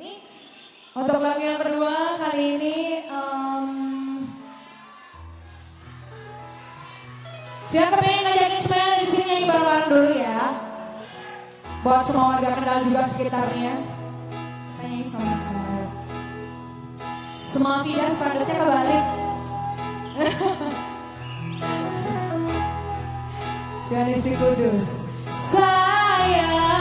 Ini untuk lagu yang kedua kali ini um, Fia kepengen ngajakin semuanya di sini nyanyi bareng dulu ya. Buat semua warga kendal juga sekitarnya. Kita nyanyi sama-sama. Semua Fia spanduknya kebalik. Pianis di Kudus. Sayang.